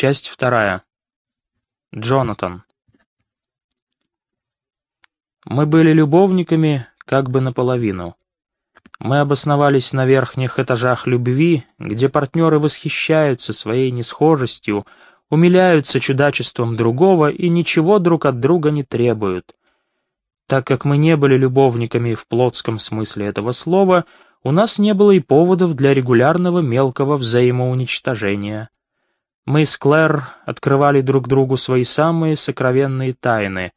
Часть вторая. Джонатан. Мы были любовниками как бы наполовину. Мы обосновались на верхних этажах любви, где партнеры восхищаются своей несхожестью, умиляются чудачеством другого и ничего друг от друга не требуют. Так как мы не были любовниками в плотском смысле этого слова, у нас не было и поводов для регулярного мелкого взаимоуничтожения. Мы с Клэр открывали друг другу свои самые сокровенные тайны,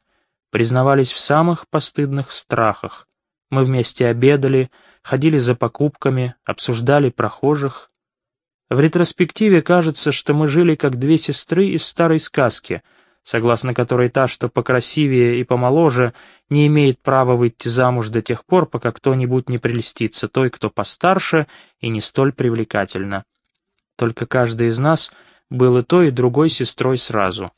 признавались в самых постыдных страхах. Мы вместе обедали, ходили за покупками, обсуждали прохожих. В ретроспективе кажется, что мы жили как две сестры из старой сказки, согласно которой та, что покрасивее и помоложе, не имеет права выйти замуж до тех пор, пока кто-нибудь не прелестится той, кто постарше и не столь привлекательна. Только каждый из нас был и той, и другой сестрой сразу.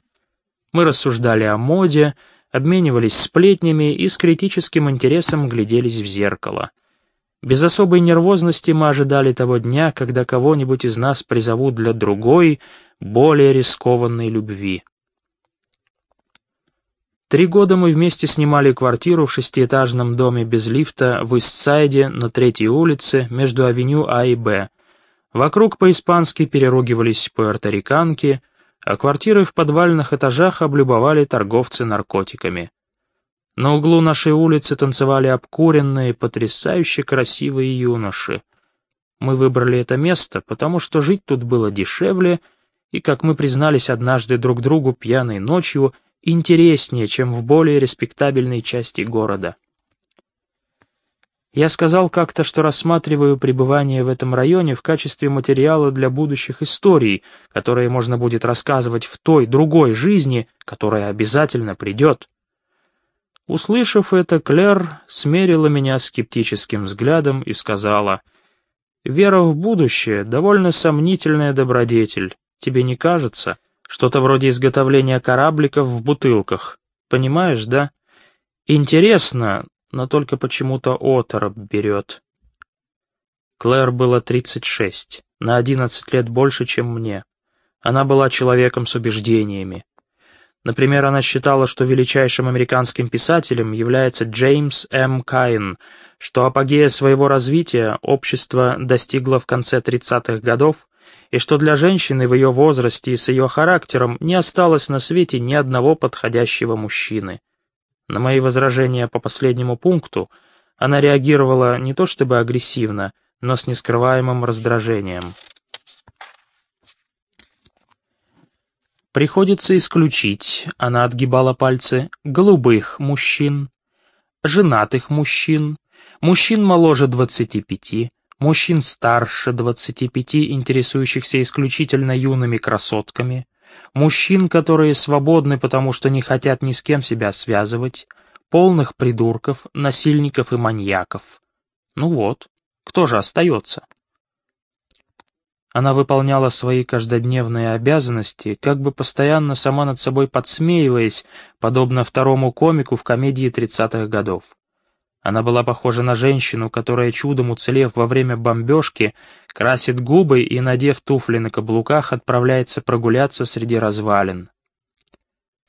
Мы рассуждали о моде, обменивались сплетнями и с критическим интересом гляделись в зеркало — без особой нервозности мы ожидали того дня, когда кого-нибудь из нас призовут для другой, более рискованной любви. Три года мы вместе снимали квартиру в шестиэтажном доме без лифта в Истсайде на третьей улице между авеню А и Б. Вокруг по-испански переругивались пуэрториканки, а квартиры в подвальных этажах облюбовали торговцы наркотиками. На углу нашей улицы танцевали обкуренные, потрясающе красивые юноши. Мы выбрали это место, потому что жить тут было дешевле и, как мы признались однажды друг другу пьяной ночью, интереснее, чем в более респектабельной части города. Я сказал как-то, что рассматриваю пребывание в этом районе в качестве материала для будущих историй, которые можно будет рассказывать в той, другой жизни, которая обязательно придет. Услышав это, Клэр смерила меня скептическим взглядом и сказала, «Вера в будущее — довольно сомнительная добродетель. Тебе не кажется? Что-то вроде изготовления корабликов в бутылках. Понимаешь, да? Интересно, но только почему-то оторопь берет». Клэр было 36, на 11 лет больше, чем мне. Она была человеком с убеждениями. Например, она считала, что величайшим американским писателем является Джеймс М. Кайн, что апогея своего развития общество достигло в конце 30-х годов, и что для женщины в ее возрасте и с ее характером не осталось на свете ни одного подходящего мужчины. На мои возражения по последнему пункту она реагировала не то чтобы агрессивно, но с нескрываемым раздражением. Приходится исключить, она отгибала пальцы, голубых мужчин, женатых мужчин, мужчин моложе 25, мужчин старше 25, интересующихся исключительно юными красотками, мужчин, которые свободны, потому что не хотят ни с кем себя связывать, полных придурков, насильников и маньяков. Ну вот, кто же остается? Она выполняла свои каждодневные обязанности, как бы постоянно сама над собой подсмеиваясь, подобно второму комику в комедии 30-х годов. Она была похожа на женщину, которая, чудом уцелев во время бомбежки, красит губы и, надев туфли на каблуках, отправляется прогуляться среди развалин.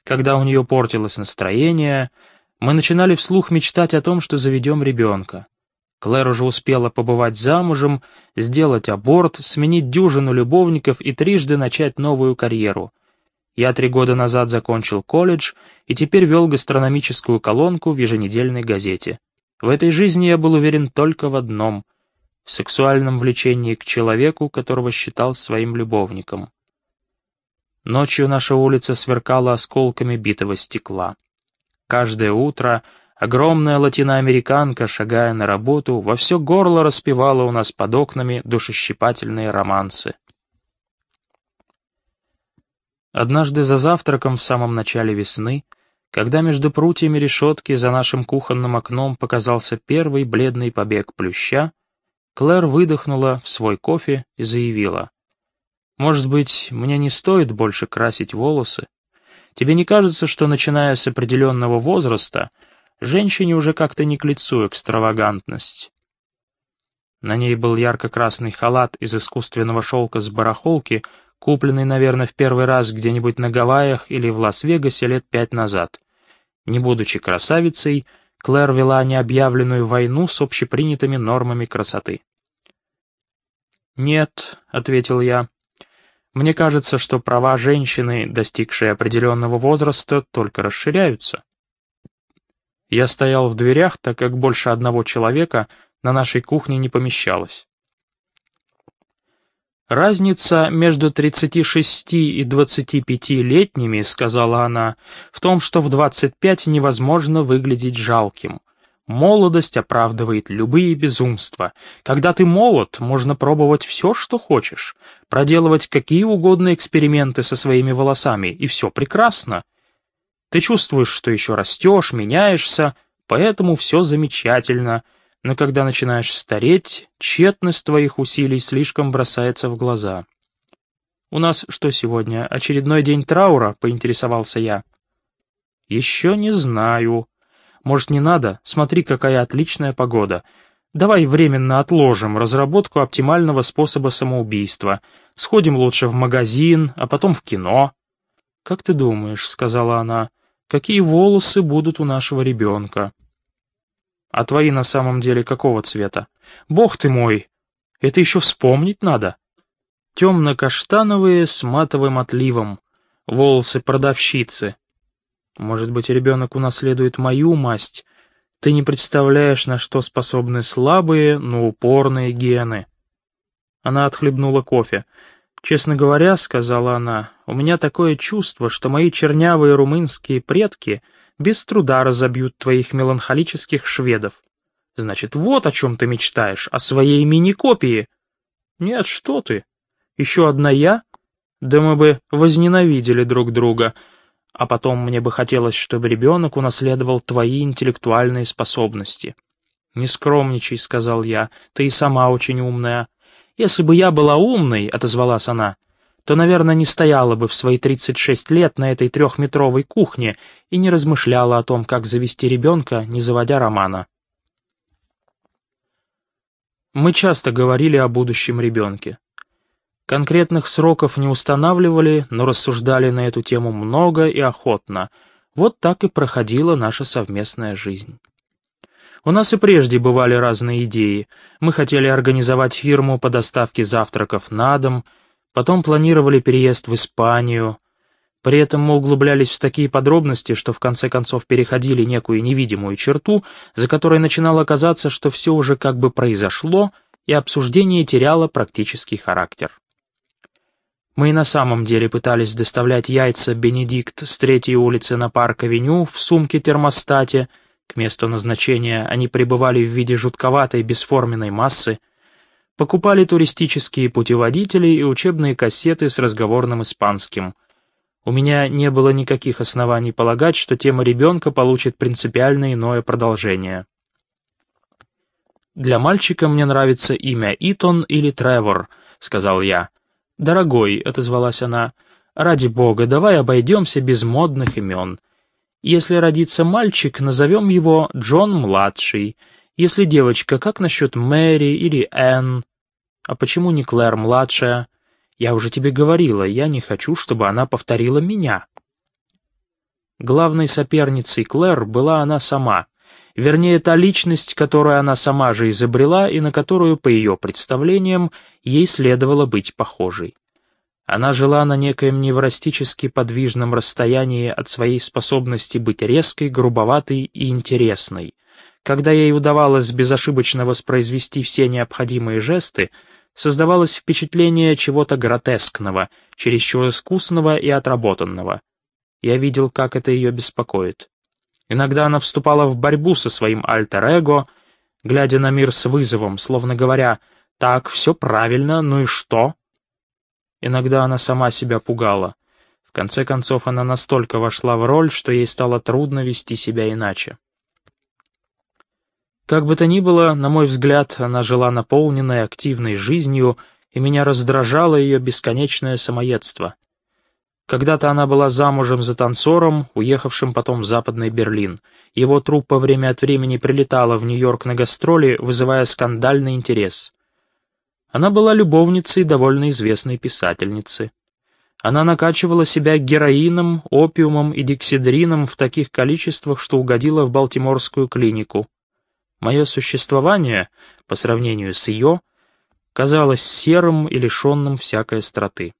Когда у нее портилось настроение, мы начинали вслух мечтать о том, что заведем ребенка. Клэр уже успела побывать замужем, сделать аборт, сменить дюжину любовников и трижды начать новую карьеру. Я три года назад закончил колледж и теперь вел гастрономическую колонку в еженедельной газете. В этой жизни я был уверен только в одном — в сексуальном влечении к человеку, которого считал своим любовником. Ночью наша улица сверкала осколками битого стекла. Каждое утро — Огромная латиноамериканка, шагая на работу, во все горло распевала у нас под окнами душещипательные романсы. Однажды за завтраком в самом начале весны, когда между прутьями решетки за нашим кухонным окном показался первый бледный побег плюща, Клэр выдохнула в свой кофе и заявила. «Может быть, мне не стоит больше красить волосы? Тебе не кажется, что, начиная с определенного возраста, Женщине уже как-то не к лицу экстравагантность. На ней был ярко-красный халат из искусственного шелка с барахолки, купленный, наверное, в первый раз где-нибудь на Гавайях или в Лас-Вегасе лет пять назад. Не будучи красавицей, Клэр вела необъявленную войну с общепринятыми нормами красоты. «Нет», — ответил я, — «мне кажется, что права женщины, достигшие определенного возраста, только расширяются». Я стоял в дверях, так как больше одного человека на нашей кухне не помещалось. «Разница между 36 и 25-летними, — сказала она, — в том, что в 25 невозможно выглядеть жалким. Молодость оправдывает любые безумства. Когда ты молод, можно пробовать все, что хочешь, проделывать какие угодно эксперименты со своими волосами, и все прекрасно. Ты чувствуешь, что еще растешь, меняешься, поэтому все замечательно — но когда начинаешь стареть, тщетность твоих усилий слишком бросается в глаза. «У нас что сегодня, очередной день траура?» — поинтересовался я. «Еще не знаю. Может, не надо? Смотри, какая отличная погода. Давай временно отложим разработку оптимального способа самоубийства. Сходим лучше в магазин, а потом в кино». «Как ты думаешь?» — сказала она. «Какие волосы будут у нашего ребенка?» А твои на самом деле какого цвета? Бог ты мой! Это еще вспомнить надо. Темно-каштановые с матовым отливом. Волосы продавщицы. Может быть, ребенок унаследует мою масть? Ты не представляешь, на что способны слабые, но упорные гены. Она отхлебнула кофе. «Честно говоря, — сказала она, — у меня такое чувство, что мои чернявые румынские предки — без труда разобьют твоих меланхолических шведов. Значит, вот о чем ты мечтаешь, о своей мини-копии. Нет, что ты. Еще одна я? Да мы бы возненавидели друг друга. А потом мне бы хотелось, чтобы ребенок унаследовал твои интеллектуальные способности. «Не скромничай», — сказал я, — «ты и сама очень умная». «Если бы я была умной», — отозвалась она, то, наверное, не стояла бы в свои 36 лет на этой трехметровой кухне и не размышляла о том, как завести ребенка, не заводя романа. Мы часто говорили о будущем ребенке. Конкретных сроков не устанавливали, но рассуждали на эту тему много и охотно. Вот так и проходила наша совместная жизнь. У нас и прежде бывали разные идеи. Мы хотели организовать фирму по доставке завтраков на дом — Потом планировали переезд в Испанию. При этом мы углублялись в такие подробности, что в конце концов переходили некую невидимую черту, за которой начинало казаться, что все уже как бы произошло, и обсуждение теряло практический характер. Мы и на самом деле пытались доставлять яйца «Бенедикт» с третьей улицы на Парк-авеню в сумке-термостате. К месту назначения они пребывали в виде жутковатой бесформенной массы — покупали туристические путеводители и учебные кассеты с разговорным испанским. У меня не было никаких оснований полагать, что тема ребенка получит принципиально иное продолжение. «Для мальчика мне нравится имя Итон или Тревор», — сказал я. «Дорогой», — отозвалась она, — «ради бога, давай обойдемся без модных имен. Если родится мальчик, назовем его Джон-младший, если девочка, как насчет Мэри или Энн? А почему не Клэр-младшая? Я уже тебе говорила, я не хочу, чтобы она повторила меня. Главной соперницей Клэр была она сама, вернее, та личность, которую она сама же изобрела и на которую, по ее представлениям, ей следовало быть похожей. Она жила на некоем неврастически подвижном расстоянии от своей способности быть резкой, грубоватой и интересной — когда ей удавалось безошибочно воспроизвести все необходимые жесты, создавалось впечатление чего-то гротескного, чересчур искусного и отработанного. Я видел, как это ее беспокоит. Иногда она вступала в борьбу со своим альтер-эго, глядя на мир с вызовом, словно говоря «Так, все правильно, ну и что?» Иногда она сама себя пугала. В конце концов, она настолько вошла в роль, что ей стало трудно вести себя иначе. Как бы то ни было, на мой взгляд, она жила наполненной активной жизнью, и меня раздражало ее бесконечное самоедство. Когда-то она была замужем за танцором, уехавшим потом в Западный Берлин. Его труппа время от времени прилетала в Нью-Йорк на гастроли, вызывая скандальный интерес. Она была любовницей довольно известной писательницы. Она накачивала себя героином, опиумом и диксидрином в таких количествах, что угодила в Балтиморскую клинику. Мое существование, по сравнению с ее, казалось серым и лишенным всякой остроты.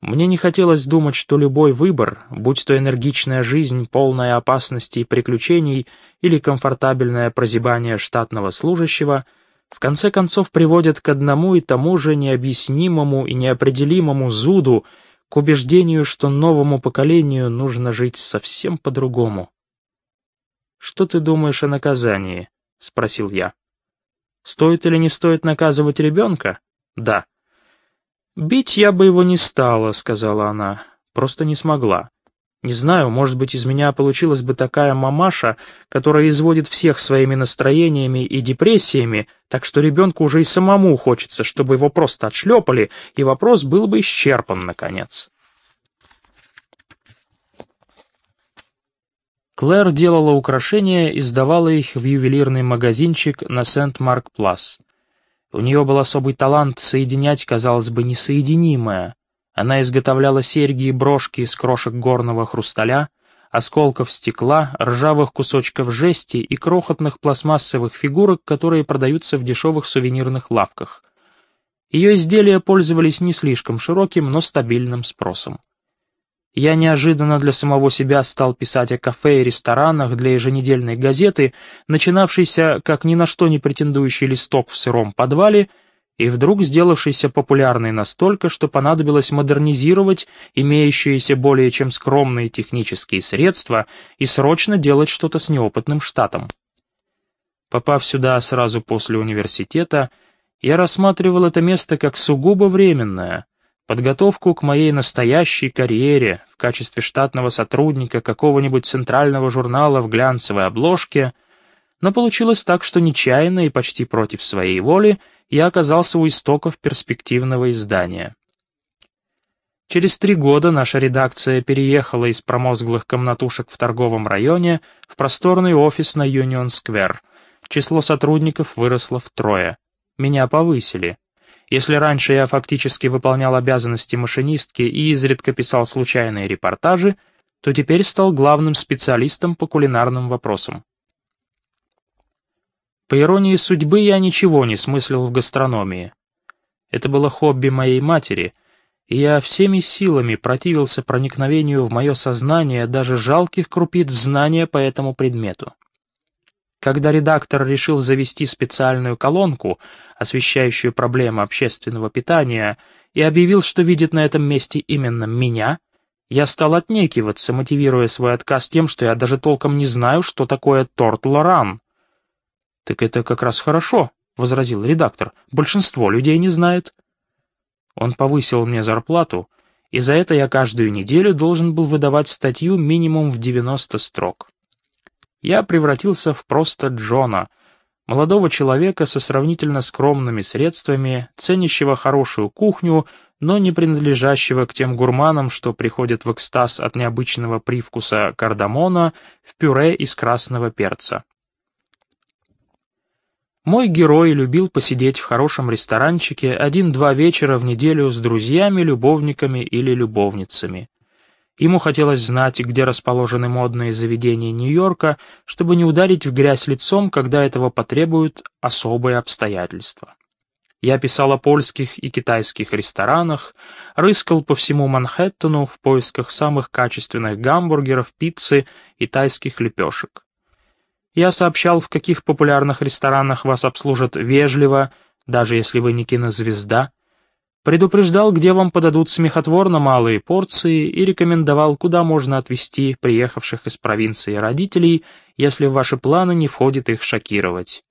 Мне не хотелось думать, что любой выбор, будь то энергичная жизнь, полная опасностей и приключений или комфортабельное прозябание штатного служащего — в конце концов приводят к одному и тому же необъяснимому и неопределимому зуду, к убеждению, что новому поколению нужно жить совсем по-другому. «Что ты думаешь о наказании?» — спросил я. «Стоит или не стоит наказывать ребенка?» «Да». «Бить я бы его не стала», — сказала она. «Просто не смогла. Не знаю, может быть, из меня получилась бы такая мамаша, которая изводит всех своими настроениями и депрессиями, так что ребенку уже и самому хочется, чтобы его просто отшлепали, и вопрос был бы исчерпан, наконец. Клэр делала украшения и сдавала их в ювелирный магазинчик на Сент-Марк-Плас. У нее был особый талант соединять, казалось бы, несоединимое. Она изготовляла серьги и брошки из крошек горного хрусталя, осколков стекла, ржавых кусочков жести и крохотных пластмассовых фигурок, которые продаются в дешевых сувенирных лавках. Ее изделия пользовались не слишком широким, но стабильным спросом. Я неожиданно для самого себя стал писать о кафе и ресторанах для еженедельной газеты, начинавшейся как ни на что не претендующий листок в сыром подвале — и вдруг сделавшийся популярной настолько, что понадобилось модернизировать имеющиеся более чем скромные технические средства и срочно делать что-то с неопытным штатом. Попав сюда сразу после университета, я рассматривал это место как сугубо временное, подготовку к моей настоящей карьере в качестве штатного сотрудника какого-нибудь центрального журнала в глянцевой обложке, но получилось так, что нечаянно и почти против своей воли я оказался у истоков перспективного издания. Через три года наша редакция переехала из промозглых комнатушек в торговом районе в просторный офис на Юнион-сквер. Число сотрудников выросло втрое. Меня повысили. Если раньше я фактически выполнял обязанности машинистки и изредка писал случайные репортажи, то теперь стал главным специалистом по кулинарным вопросам. По иронии судьбы, я ничего не смыслил в гастрономии. Это было хобби моей матери, и я всеми силами противился проникновению в мое сознание даже жалких крупиц знания по этому предмету. Когда редактор решил завести специальную колонку, освещающую проблемы общественного питания, и объявил, что видит на этом месте именно меня, я стал отнекиваться, мотивируя свой отказ тем, что я даже толком не знаю, что такое торт Лоран. «Так это как раз хорошо», — возразил редактор. «Большинство людей не знает». Он повысил мне зарплату, и за это я каждую неделю должен был выдавать статью минимум в 90 строк. Я превратился в просто Джона, молодого человека со сравнительно скромными средствами, ценящего хорошую кухню, но не принадлежащего к тем гурманам, что приходят в экстаз от необычного привкуса кардамона в пюре из красного перца. Мой герой любил посидеть в хорошем ресторанчике один-два вечера в неделю с друзьями, любовниками или любовницами. Ему хотелось знать, где расположены модные заведения Нью-Йорка, чтобы не ударить в грязь лицом, когда этого потребуют особые обстоятельства. Я писал о польских и китайских ресторанах, рыскал по всему Манхэттену в поисках самых качественных гамбургеров, пиццы и тайских лепешек. Я сообщал, в каких популярных ресторанах вас обслужат вежливо, даже если вы не кинозвезда. Предупреждал, где вам подадут смехотворно малые порции и рекомендовал, куда можно отвезти приехавших из провинции родителей, если в ваши планы не входит их шокировать.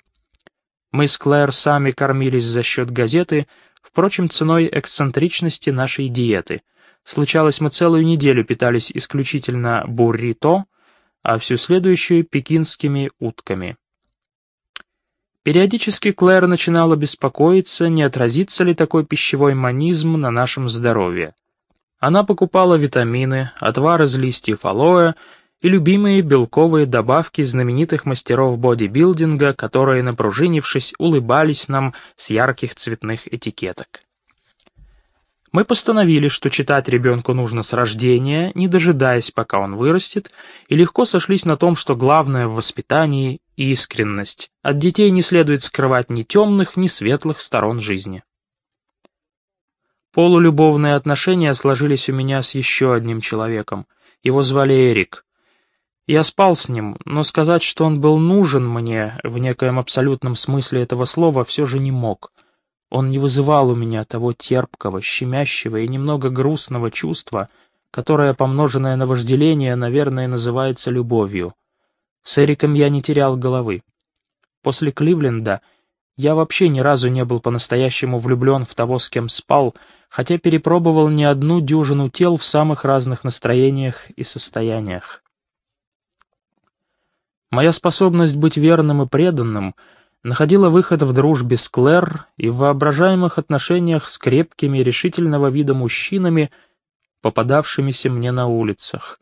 Мы с Клэр сами кормились за счет газеты, впрочем, ценой эксцентричности нашей диеты. Случалось, мы целую неделю питались исключительно буррито — а всю следующую — пекинскими утками. Периодически Клэр начинала беспокоиться, не отразится ли такой пищевой манизм на нашем здоровье. Она покупала витамины, отвар из листьев алоэ и любимые белковые добавки знаменитых мастеров бодибилдинга, которые, напружинившись, улыбались нам с ярких цветных этикеток. Мы постановили, что читать ребенку нужно с рождения, не дожидаясь, пока он вырастет, и легко сошлись на том, что главное в воспитании — искренность. От детей не следует скрывать ни темных, ни светлых сторон жизни. Полулюбовные отношения сложились у меня с еще одним человеком. Его звали Эрик. Я спал с ним, но сказать, что он был нужен мне в некоем абсолютном смысле этого слова, все же не мог — он не вызывал у меня того терпкого, щемящего и немного грустного чувства, которое, помноженное на вожделение, наверное, называется любовью. С Эриком я не терял головы. После Кливленда я вообще ни разу не был по-настоящему влюблен в того, с кем спал, хотя перепробовал не одну дюжину тел в самых разных настроениях и состояниях. Моя способность быть верным и преданным — находила выход в дружбе с Клэр и в воображаемых отношениях с крепкими решительного вида мужчинами, попадавшимися мне на улицах.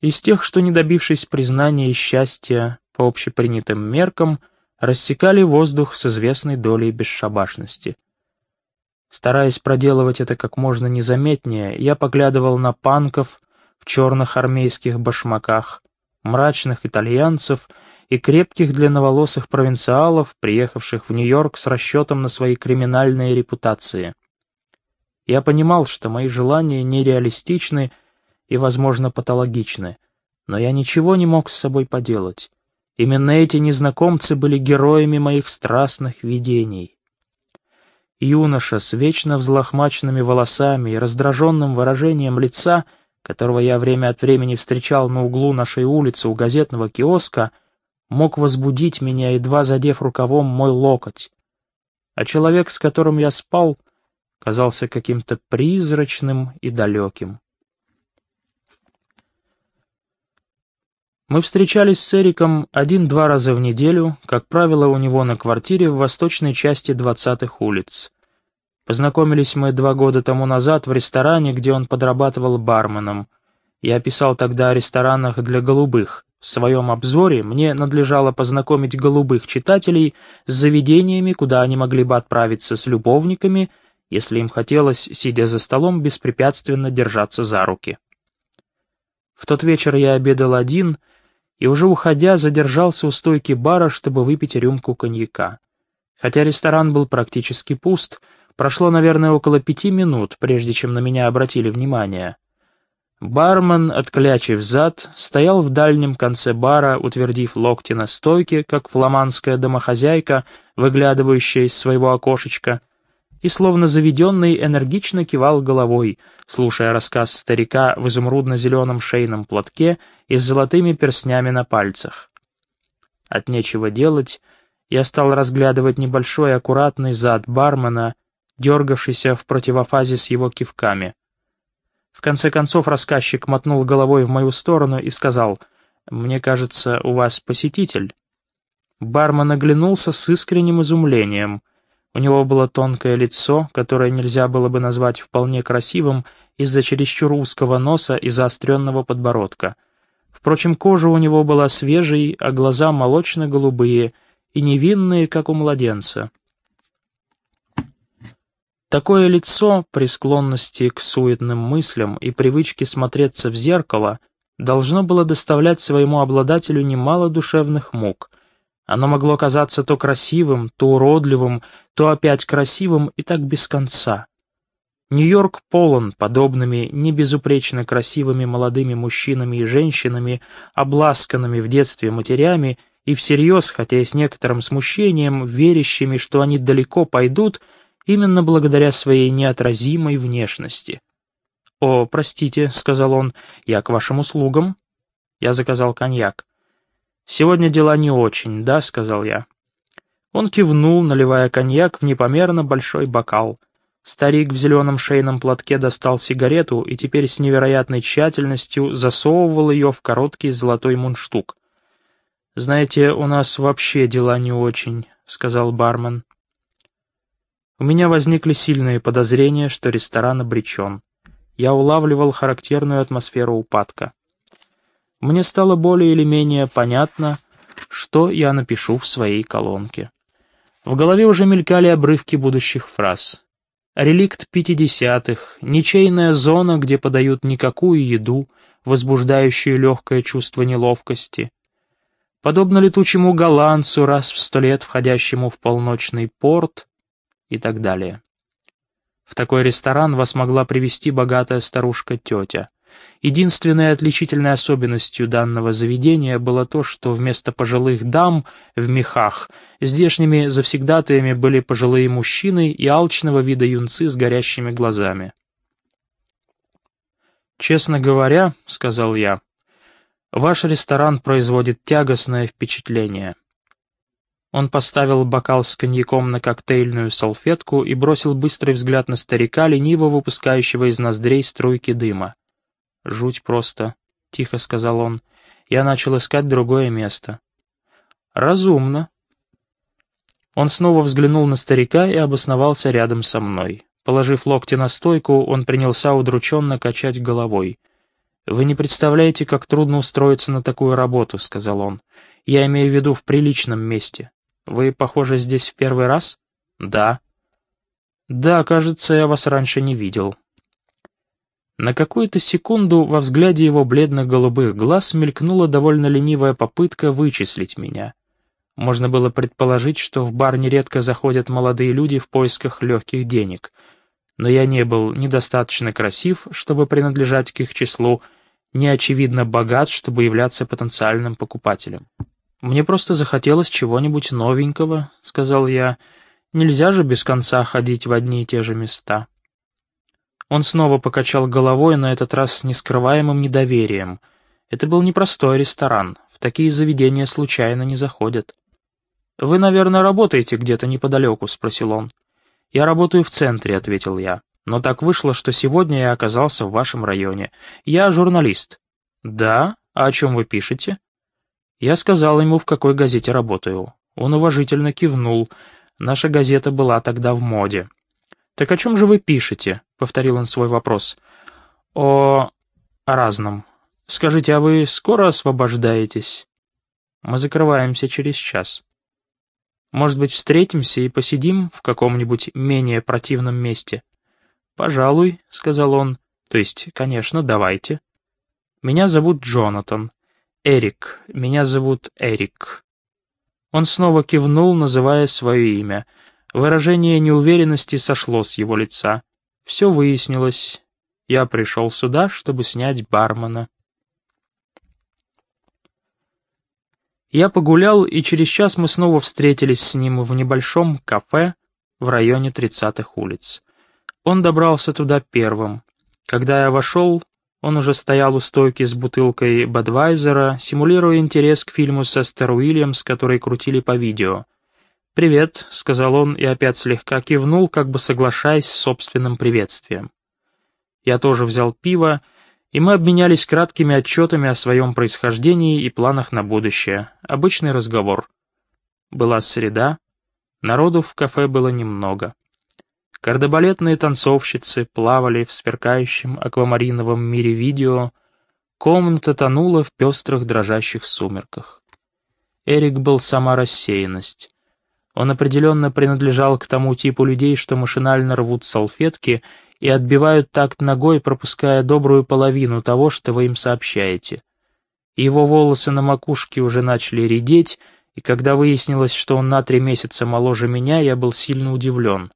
Из тех, что, не добившись признания и счастья по общепринятым меркам, рассекали воздух с известной долей бесшабашности. Стараясь проделывать это как можно незаметнее, я поглядывал на панков в черных армейских башмаках, мрачных итальянцев — и крепких длинноволосых провинциалов, приехавших в Нью-Йорк с расчетом на свои криминальные репутации. Я понимал, что мои желания нереалистичны и, возможно, патологичны, но я ничего не мог с собой поделать. Именно эти незнакомцы были героями моих страстных видений. Юноша с вечно взлохмаченными волосами и раздраженным выражением лица, которого я время от времени встречал на углу нашей улицы у газетного киоска, мог возбудить меня, едва задев рукавом мой локоть. А человек, с которым я спал, казался каким-то призрачным и далеким. Мы встречались с Эриком один-два раза в неделю, как правило, у него на квартире в восточной части двадцатых улиц. Познакомились мы два года тому назад в ресторане, где он подрабатывал барменом. Я писал тогда о ресторанах для голубых, в своем обзоре мне надлежало познакомить голубых читателей с заведениями, куда они могли бы отправиться с любовниками, если им хотелось, сидя за столом, беспрепятственно держаться за руки. В тот вечер я обедал один и, уже уходя, задержался у стойки бара, чтобы выпить рюмку коньяка. Хотя ресторан был практически пуст, прошло, наверное, около пяти минут, прежде чем на меня обратили внимание. Бармен, отклячив зад, стоял в дальнем конце бара, утвердив локти на стойке, как фламандская домохозяйка, выглядывающая из своего окошечка, и, словно заведенный, энергично кивал головой, слушая рассказ старика в изумрудно-зеленом шейном платке и с золотыми перстнями на пальцах. От нечего делать, я стал разглядывать небольшой аккуратный зад бармена, дергавшийся в противофазе с его кивками — в конце концов рассказчик мотнул головой в мою сторону и сказал, «Мне кажется, у вас посетитель». Бармен оглянулся с искренним изумлением. У него было тонкое лицо, которое нельзя было бы назвать вполне красивым из-за чересчур узкого носа и заостренного подбородка. Впрочем, кожа у него была свежей, а глаза молочно-голубые и невинные, как у младенца. Такое лицо, при склонности к суетным мыслям и привычке смотреться в зеркало, должно было доставлять своему обладателю немало душевных мук. Оно могло казаться то красивым, то уродливым, то опять красивым и так без конца. Нью-Йорк полон подобными небезупречно красивыми молодыми мужчинами и женщинами, обласканными в детстве матерями и всерьез, хотя и с некоторым смущением, верящими, что они далеко пойдут — именно благодаря своей неотразимой внешности. «О, простите», — сказал он, — «я к вашим услугам». Я заказал коньяк. «Сегодня дела не очень, да?» — сказал я. Он кивнул, наливая коньяк в непомерно большой бокал. Старик в зеленом шейном платке достал сигарету и теперь с невероятной тщательностью засовывал ее в короткий золотой мундштук. «Знаете, у нас вообще дела не очень», — сказал бармен. У меня возникли сильные подозрения, что ресторан обречен. Я улавливал характерную атмосферу упадка. Мне стало более или менее понятно, что я напишу в своей колонке. В голове уже мелькали обрывки будущих фраз. Реликт пятидесятых, ничейная зона, где подают никакую еду, возбуждающую легкое чувство неловкости. Подобно летучему голландцу, раз в сто лет входящему в полночный порт и так далее. В такой ресторан вас могла привести богатая старушка-тетя. Единственной отличительной особенностью данного заведения было то, что вместо пожилых дам в мехах здешними завсегдатаями были пожилые мужчины и алчного вида юнцы с горящими глазами. «Честно говоря, — сказал я, — ваш ресторан производит тягостное впечатление». Он поставил бокал с коньяком на коктейльную салфетку и бросил быстрый взгляд на старика, лениво выпускающего из ноздрей струйки дыма. «Жуть просто», — тихо сказал он. «Я начал искать другое место». «Разумно». Он снова взглянул на старика и обосновался рядом со мной. Положив локти на стойку, он принялся удрученно качать головой. «Вы не представляете, как трудно устроиться на такую работу», — сказал он. «Я имею в виду в приличном месте. Вы, похоже, здесь в первый раз?» «Да». «Да, кажется, я вас раньше не видел», на какую-то секунду во взгляде его бледно-голубых глаз мелькнула довольно ленивая попытка вычислить меня. Можно было предположить, что в бар нередко заходят молодые люди в поисках легких денег. Но я не был недостаточно красив, чтобы принадлежать к их числу, не очевидно богат, чтобы являться потенциальным покупателем. «Мне просто захотелось чего-нибудь новенького», — сказал я. «Нельзя же без конца ходить в одни и те же места». Он снова покачал головой, на этот раз с нескрываемым недоверием. Это был непростой ресторан, в такие заведения случайно не заходят. «Вы, наверное, работаете где-то неподалеку?» — спросил он. «Я работаю в центре», — ответил я. «Но так вышло, что сегодня я оказался в вашем районе. Я журналист». «Да? А о чем вы пишете?» Я сказал ему, в какой газете работаю. Он уважительно кивнул. Наша газета была тогда в моде. «Так о чем же вы пишете?» — повторил он свой вопрос. «О... о разном. Скажите, а вы скоро освобождаетесь?» «Мы закрываемся через час. Может быть, встретимся и посидим в каком-нибудь менее противном месте?» «Пожалуй», — сказал он. «То есть, конечно, давайте. Меня зовут Джонатан. Эрик. Меня зовут Эрик». Он снова кивнул, называя свое имя — Выражение неуверенности сошло с его лица. Все выяснилось. Я пришел сюда, чтобы снять бармена. Я погулял, и через час мы снова встретились с ним в небольшом кафе в районе 30-х улиц. Он добрался туда первым. Когда я вошел, он уже стоял у стойки с бутылкой Бадвайзера, симулируя интерес к фильму с Эстер Уильямс, который крутили по видео. «Привет», — сказал он и опять слегка кивнул, как бы соглашаясь с собственным приветствием. Я тоже взял пиво, и мы обменялись краткими отчетами о своем происхождении и планах на будущее. Обычный разговор. Была среда, народу в кафе было немного. Кардебалетные танцовщицы плавали в сверкающем аквамариновом мире видео, комната тонула в пестрых дрожащих сумерках. Эрик был сама рассеянность. Он определенно принадлежал к тому типу людей, что машинально рвут салфетки и отбивают такт ногой, пропуская добрую половину того, что вы им сообщаете. Его волосы на макушке уже начали редеть, и когда выяснилось, что он на три месяца моложе меня, я был сильно удивлен.